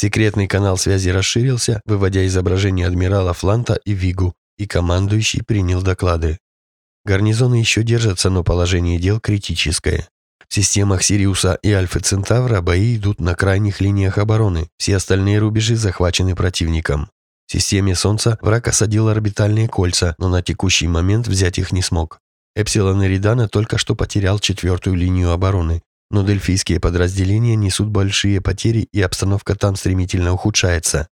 Секретный канал связи расширился, выводя изображение адмирала Фланта и Вигу, и командующий принял доклады. Гарнизоны еще держатся, но положение дел критическое. В системах Сириуса и Альфа Центавра бои идут на крайних линиях обороны, все остальные рубежи захвачены противником. В системе Солнца враг осадил орбитальные кольца, но на текущий момент взять их не смог. Эпсилон Эридана только что потерял четвертую линию обороны, но дельфийские подразделения несут большие потери и обстановка там стремительно ухудшается.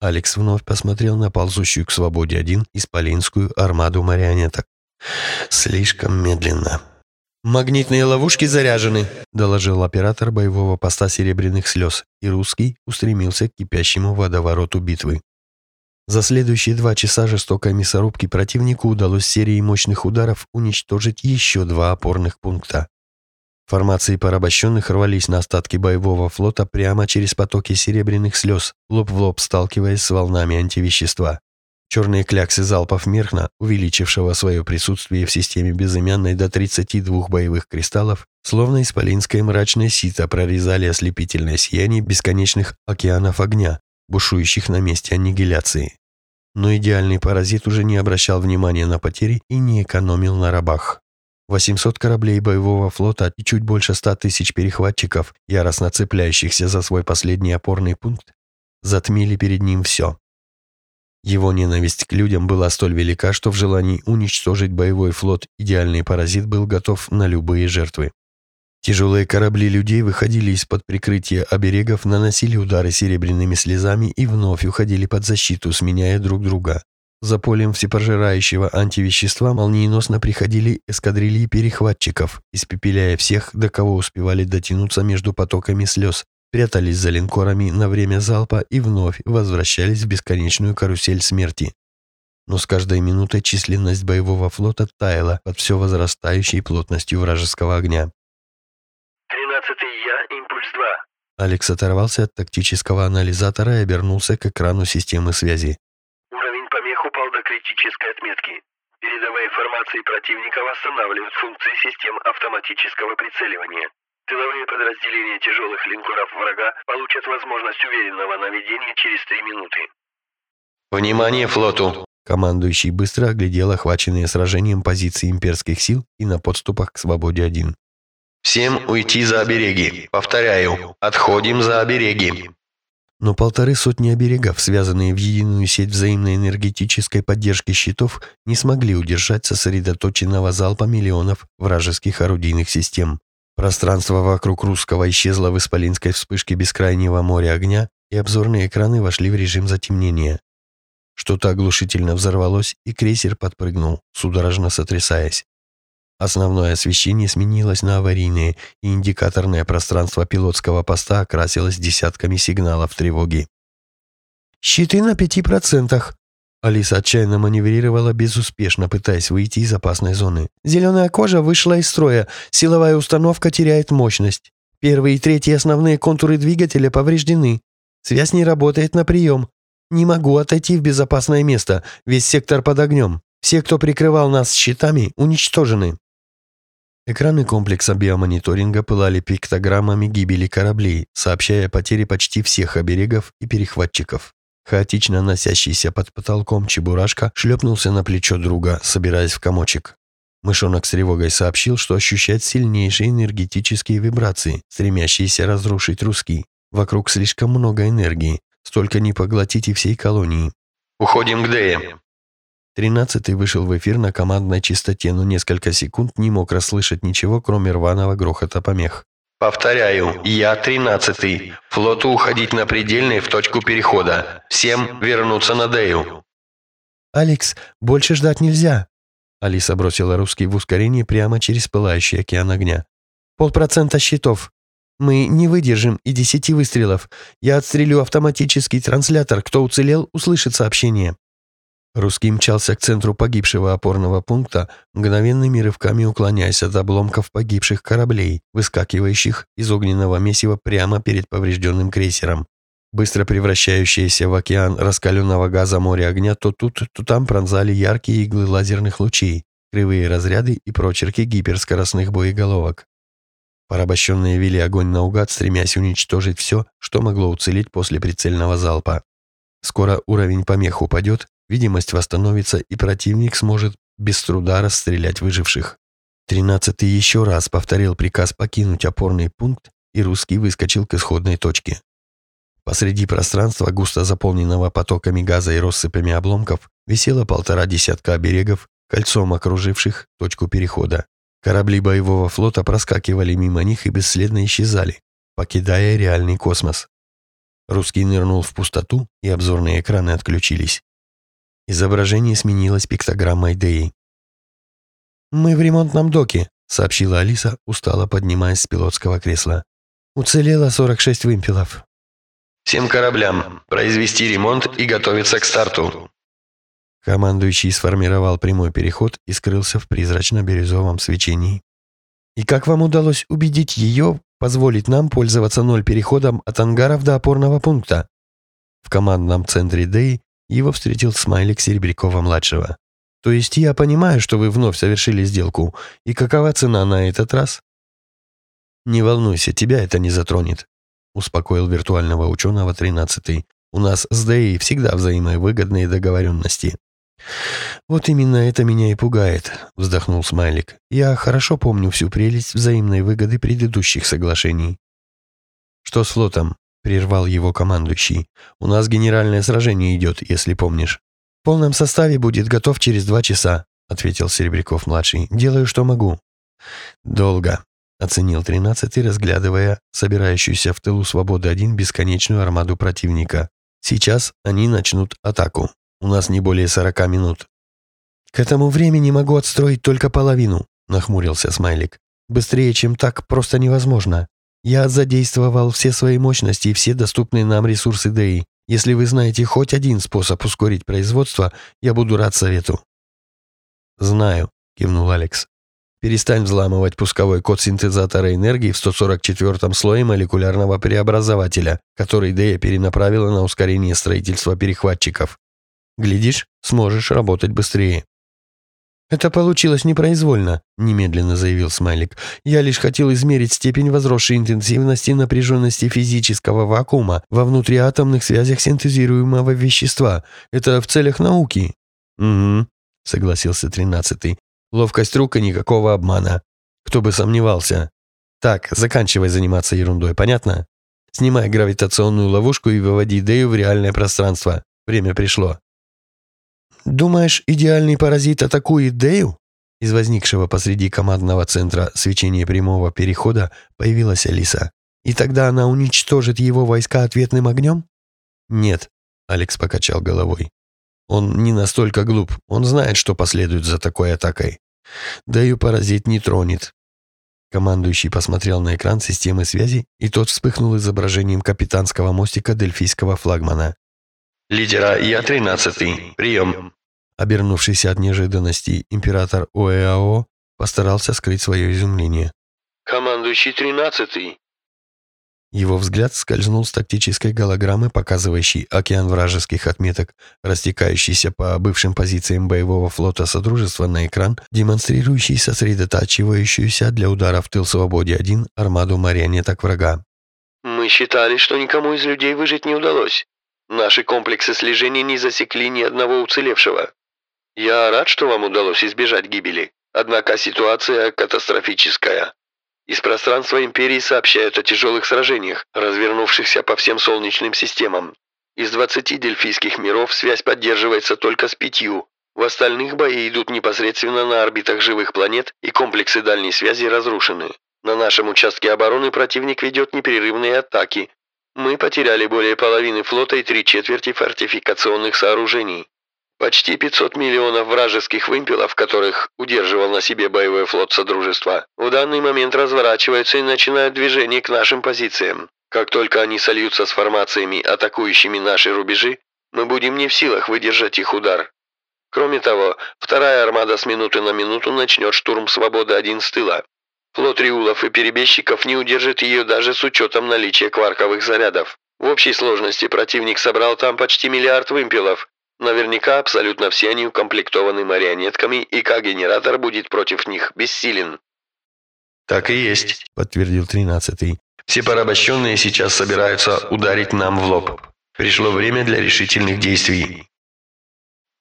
Алекс вновь посмотрел на ползущую к свободе один исполинскую армаду марионеток. «Слишком медленно». «Магнитные ловушки заряжены», — доложил оператор боевого поста «Серебряных слез», и русский устремился к кипящему водовороту битвы. За следующие два часа жестокой мясорубки противнику удалось серией мощных ударов уничтожить еще два опорных пункта. Формации порабощенных рвались на остатки боевого флота прямо через потоки серебряных слез, лоб в лоб сталкиваясь с волнами антивещества. Черные кляксы залпов Мерхна, увеличившего свое присутствие в системе безымянной до 32 боевых кристаллов, словно исполинское мрачное сито прорезали ослепительное сияние бесконечных океанов огня, бушующих на месте аннигиляции. Но идеальный паразит уже не обращал внимания на потери и не экономил на рабах. 800 кораблей боевого флота и чуть больше 100 тысяч перехватчиков, яростно цепляющихся за свой последний опорный пункт, затмили перед ним все. Его ненависть к людям была столь велика, что в желании уничтожить боевой флот идеальный паразит был готов на любые жертвы. Тяжелые корабли людей выходили из-под прикрытия оберегов, наносили удары серебряными слезами и вновь уходили под защиту, сменяя друг друга. За полем всепожирающего антивещества молниеносно приходили эскадрильи перехватчиков, испепеляя всех, до кого успевали дотянуться между потоками слез, прятались за линкорами на время залпа и вновь возвращались в бесконечную карусель смерти. Но с каждой минутой численность боевого флота таяла под все возрастающей плотностью вражеского огня. «Тринадцатый Я, импульс 2». Алекс оторвался от тактического анализатора и обернулся к экрану системы связи критической отметки. Передовые формации противника восстанавливают функции систем автоматического прицеливания. Тыловые подразделения тяжелых линкоров врага получат возможность уверенного наведения через три минуты. «Внимание флоту!» Командующий быстро оглядел охваченные сражением позиции имперских сил и на подступах к свободе-1. «Всем уйти за обереги! Повторяю, отходим за обереги!» Но полторы сотни оберегов, связанные в единую сеть взаимной энергетической поддержки щитов, не смогли удержать сосредоточенного залпа миллионов вражеских орудийных систем. Пространство вокруг русского исчезло в исполинской вспышке бескрайнего моря огня, и обзорные экраны вошли в режим затемнения. Что-то оглушительно взорвалось, и крейсер подпрыгнул, судорожно сотрясаясь. Основное освещение сменилось на аварийное, и индикаторное пространство пилотского поста окрасилось десятками сигналов тревоги. «Щиты на пяти процентах!» Алиса отчаянно маневрировала безуспешно, пытаясь выйти из опасной зоны. «Зеленая кожа вышла из строя, силовая установка теряет мощность. Первые и третьи основные контуры двигателя повреждены. Связь не работает на прием. Не могу отойти в безопасное место, весь сектор под огнем. Все, кто прикрывал нас щитами, уничтожены». Экраны комплекса биомониторинга пылали пиктограммами гибели кораблей, сообщая о потере почти всех оберегов и перехватчиков. Хаотично носящийся под потолком чебурашка шлепнулся на плечо друга, собираясь в комочек. Мышонок с тревогой сообщил, что ощущает сильнейшие энергетические вибрации, стремящиеся разрушить русский. Вокруг слишком много энергии, столько не поглотить и всей колонии. «Уходим к Дее», Тринадцатый вышел в эфир на командной частоте, но несколько секунд не мог расслышать ничего, кроме рваного грохота помех. «Повторяю, я тринадцатый. Флоту уходить на предельный в точку перехода. Всем вернуться на Дею». «Алекс, больше ждать нельзя!» Алиса бросила русский в ускорение прямо через пылающий океан огня. «Полпроцента щитов. Мы не выдержим и десяти выстрелов. Я отстрелю автоматический транслятор. Кто уцелел, услышит сообщение». Русский мчался к центру погибшего опорного пункта, мгновенными рывками уклоняясь от обломков погибших кораблей, выскакивающих из огненного месива прямо перед поврежденным крейсером. Быстро превращающиеся в океан раскаленного газа море огня то тут, то там пронзали яркие иглы лазерных лучей, кривые разряды и прочерки гиперскоростных боеголовок. Порабощенные вели огонь наугад, стремясь уничтожить все, что могло уцелеть после прицельного залпа. Скоро уровень помех упадет, видимость восстановится, и противник сможет без труда расстрелять выживших. Тринадцатый еще раз повторил приказ покинуть опорный пункт, и русский выскочил к исходной точке. Посреди пространства, густо заполненного потоками газа и россыпями обломков, висело полтора десятка оберегов, кольцом окруживших точку перехода. Корабли боевого флота проскакивали мимо них и бесследно исчезали, покидая реальный космос. Русский нырнул в пустоту, и обзорные экраны отключились. Изображение сменилось пиктограммой Деи. «Мы в ремонтном доке», — сообщила Алиса, устало поднимаясь с пилотского кресла. «Уцелело 46 вымпелов». «Всем кораблям произвести ремонт и готовиться к старту». Командующий сформировал прямой переход и скрылся в призрачно-бирюзовом свечении. «И как вам удалось убедить ее позволить нам пользоваться ноль переходом от ангаров до опорного пункта?» В командном центре Дэй его встретил смайлик Серебрякова-младшего. «То есть я понимаю, что вы вновь совершили сделку, и какова цена на этот раз?» «Не волнуйся, тебя это не затронет», — успокоил виртуального ученого тринадцатый. «У нас с Дэй всегда взаимовыгодные договоренности». «Вот именно это меня и пугает», — вздохнул Смайлик. «Я хорошо помню всю прелесть взаимной выгоды предыдущих соглашений». «Что с флотом?» — прервал его командующий. «У нас генеральное сражение идет, если помнишь». «В полном составе будет готов через два часа», — ответил Серебряков-младший. «Делаю, что могу». «Долго», — оценил тринадцатый, разглядывая собирающуюся в тылу «Свободы-1» бесконечную армаду противника. «Сейчас они начнут атаку». У нас не более сорока минут». «К этому времени могу отстроить только половину», — нахмурился Смайлик. «Быстрее, чем так, просто невозможно. Я задействовал все свои мощности и все доступные нам ресурсы ДЭИ. Если вы знаете хоть один способ ускорить производство, я буду рад совету». «Знаю», — кивнул Алекс. «Перестань взламывать пусковой код синтезатора энергии в 144-м слое молекулярного преобразователя, который ДЭИ перенаправила на ускорение строительства перехватчиков. Глядишь, сможешь работать быстрее». «Это получилось непроизвольно», — немедленно заявил Смайлик. «Я лишь хотел измерить степень возросшей интенсивности напряженности физического вакуума во внутриатомных связях синтезируемого вещества. Это в целях науки». «Угу», — согласился тринадцатый. «Ловкость рук и никакого обмана. Кто бы сомневался. Так, заканчивай заниматься ерундой, понятно? Снимай гравитационную ловушку и выводи идею в реальное пространство. Время пришло». «Думаешь, идеальный паразит атакует Дэю?» Из возникшего посреди командного центра свечения прямого перехода появилась Алиса. «И тогда она уничтожит его войска ответным огнем?» «Нет», — Алекс покачал головой. «Он не настолько глуп. Он знает, что последует за такой атакой. Дэю паразит не тронет». Командующий посмотрел на экран системы связи, и тот вспыхнул изображением капитанского мостика дельфийского флагмана. «Лидера Я-13. Прием». Обернувшийся от неожиданности император ОЭАО постарался скрыть свое изумление. «Командующий тринадцатый!» Его взгляд скользнул с тактической голограммы, показывающей океан вражеских отметок, растекающийся по бывшим позициям боевого флота Содружества на экран, демонстрирующий сосредотачивающуюся для удара в тыл Свободе-1 армаду марионеток врага. «Мы считали, что никому из людей выжить не удалось. Наши комплексы слежения не засекли ни одного уцелевшего. Я рад, что вам удалось избежать гибели. Однако ситуация катастрофическая. Из пространства Империи сообщают о тяжелых сражениях, развернувшихся по всем солнечным системам. Из 20 дельфийских миров связь поддерживается только с пятью. В остальных бои идут непосредственно на орбитах живых планет, и комплексы дальней связи разрушены. На нашем участке обороны противник ведет непрерывные атаки. Мы потеряли более половины флота и три четверти фортификационных сооружений. Почти 500 миллионов вражеских вымпелов, которых удерживал на себе боевой флот Содружества, в данный момент разворачиваются и начинают движение к нашим позициям. Как только они сольются с формациями, атакующими наши рубежи, мы будем не в силах выдержать их удар. Кроме того, вторая армада с минуты на минуту начнет штурм Свободы-1 с тыла. Флот риулов и перебежчиков не удержит ее даже с учетом наличия кварковых зарядов. В общей сложности противник собрал там почти миллиард вымпелов, Наверняка абсолютно все они укомплектованы марионетками, и К-генератор будет против них бессилен. Так и есть, подтвердил тринадцатый. Все порабощенные сейчас собираются ударить нам в лоб. Пришло время для решительных действий.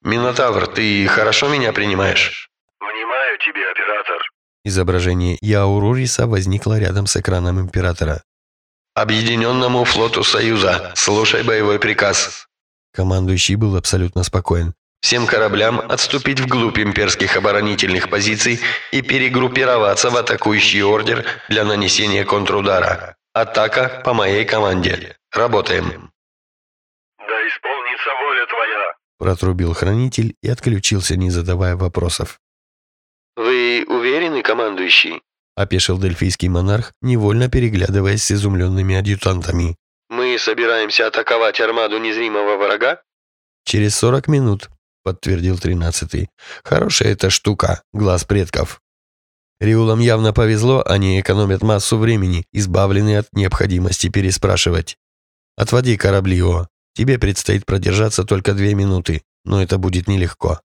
Минотавр, ты хорошо меня принимаешь? Внимаю тебе, оператор. Изображение Яуруриса возникло рядом с экраном Императора. «Объединенному флоту Союза, слушай боевой приказ». Командующий был абсолютно спокоен. «Всем кораблям отступить вглубь имперских оборонительных позиций и перегруппироваться в атакующий ордер для нанесения контрудара. Атака по моей команде. Работаем». «Да исполнится воля твоя», протрубил хранитель и отключился, не задавая вопросов. «Вы уверены, командующий?» – опешил дельфийский монарх, невольно переглядываясь с изумленными адъютантами. «Мы собираемся атаковать армаду незримого врага?» «Через сорок минут», – подтвердил тринадцатый. «Хорошая эта штука, глаз предков». Риулам явно повезло, они экономят массу времени, избавленные от необходимости переспрашивать. «Отводи корабли, О. Тебе предстоит продержаться только две минуты, но это будет нелегко».